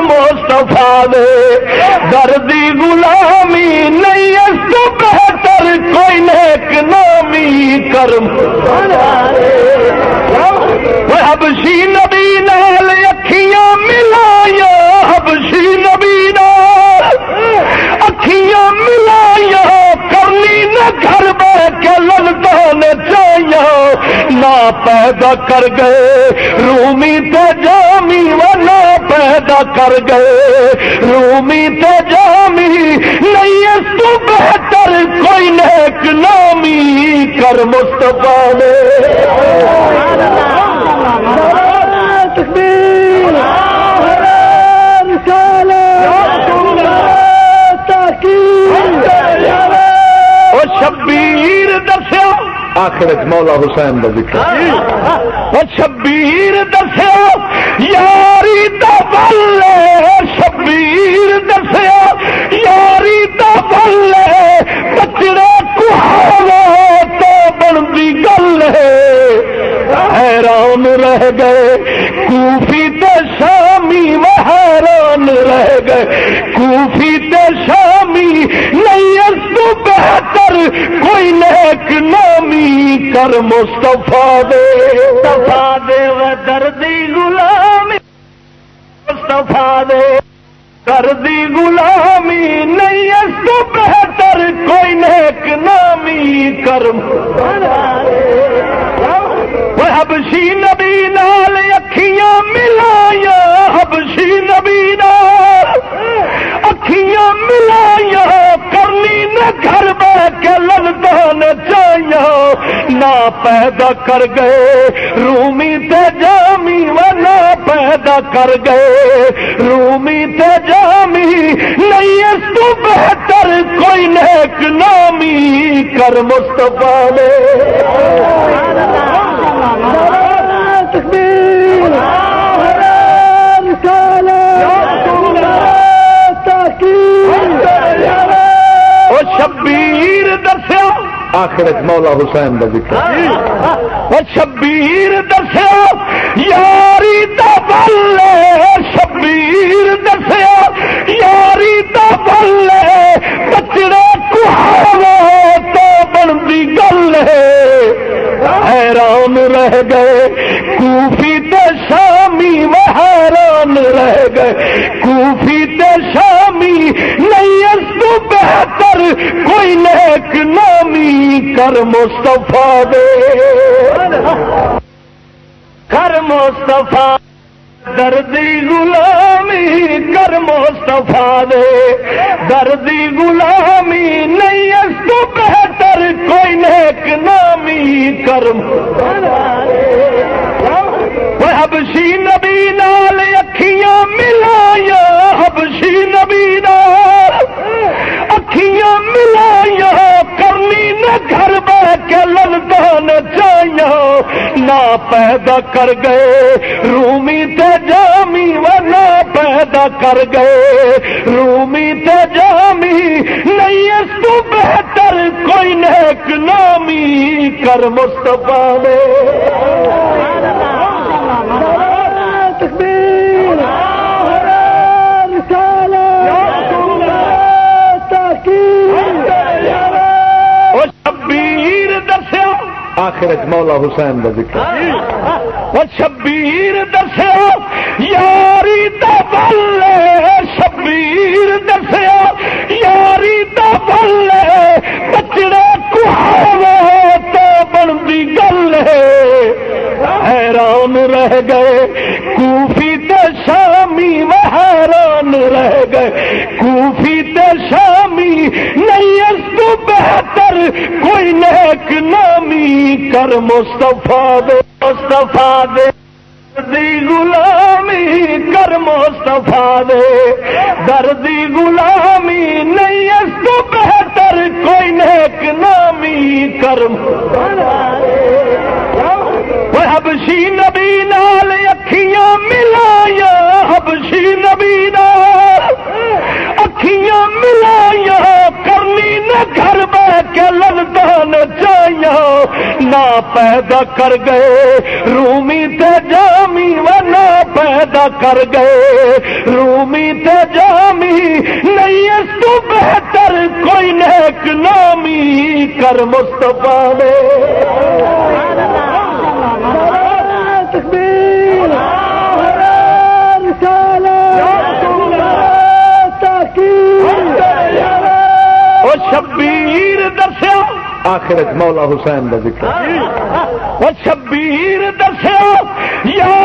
مستفا دے۔ دردی غلامی نہیں اس تو بہتر، کوئی نیک نامی کرم۔ حبشی نبی نال اکھیاں ملایا حبشی نبی نال اکھیاں ملایا کرنی نہ گھر بہ کے لگتا نے چاہیے نہ پیدا کر گئے، رومی تے جامی والا پیدا کر گئے۔ رومی تے جامی نہیں اس تو بہتر کوئی نیک نامی کر مستفا نے۔ آخر مولا حسین کا ذکر۔ شبیر دسیا یاری دا بل شبیر دسیا یاری دا بل بچڑے کہاوے تو بنتی گل ہے۔ حیران رہ گئے کوفی تے شامی وہ حیران رہ گئے۔ کوفی تے شامی نہیں اس تو بہتر کوئی نیک نامی کر مستفا دے۔ مستفا دے و دردی غلامی مستفا دے دردی غلامی نہیں اس تو بہتر کوئی نیک نامی کرم وہ حبشی نبی نال اکھیاں ملایا پیدا کر گئے، رومی تے جامی و پیدا کر گئے۔ رومی تے جامی نہیں، اس تو بہتر کوئی نیک نامی کر مستفا نے۔ آخر مولا حسین کا ذکر۔ شبیر دسیا یاری دا بل شبیر دسیا یاری دا بل بچڑے کہاوے تو بنتی گل ہے۔ حیران رہ گئے، کوفی تے شامی وہ حیران رہ گئے۔ کوفی تے شامی، نہیں اس تو بہتر کوئی نیک نامی کر مستفا دے۔ کر مستفا دردی غلامی کر مستفا دے۔ دردی غلامی نہیں، اس تو بہتر کوئی نیک نامی کرم پیدا کر گئے۔ رومی تے جامی و پیدا کر گئے۔ رومی تے جامی نہیں، اس تو بہتر کوئی نیک نامی کر مصطفیٰ نے۔ آخر مولا حسین کا ذکر۔ شبیر دسیا، یاری دا بل شبیر دسیا، یاری دا بل بچڑے کہاوے تو بنتی گل ہے حیران رہ گئے، کوفی تے شامی حیران رہ گئے۔ کوفی تے شامی، نہیں اس تو بہتر کوئی نیک نامی۔ کر مستفا دے مستفا دے۔ دردی غلامی کر مستفا دے۔ دردی غلامی نہیں، اس تو بہتر کوئی نیک نامی کرم وہ ونا پیدا کر گئے۔ رومی تے جامی ونا پیدا کر گئے۔ رومی تے جامی نہیں، اس تو بہتر کوئی نیک نامی کر مصطفیٰ نے۔ آخر مولا حسین کا ذکر۔ شبیر دسو یا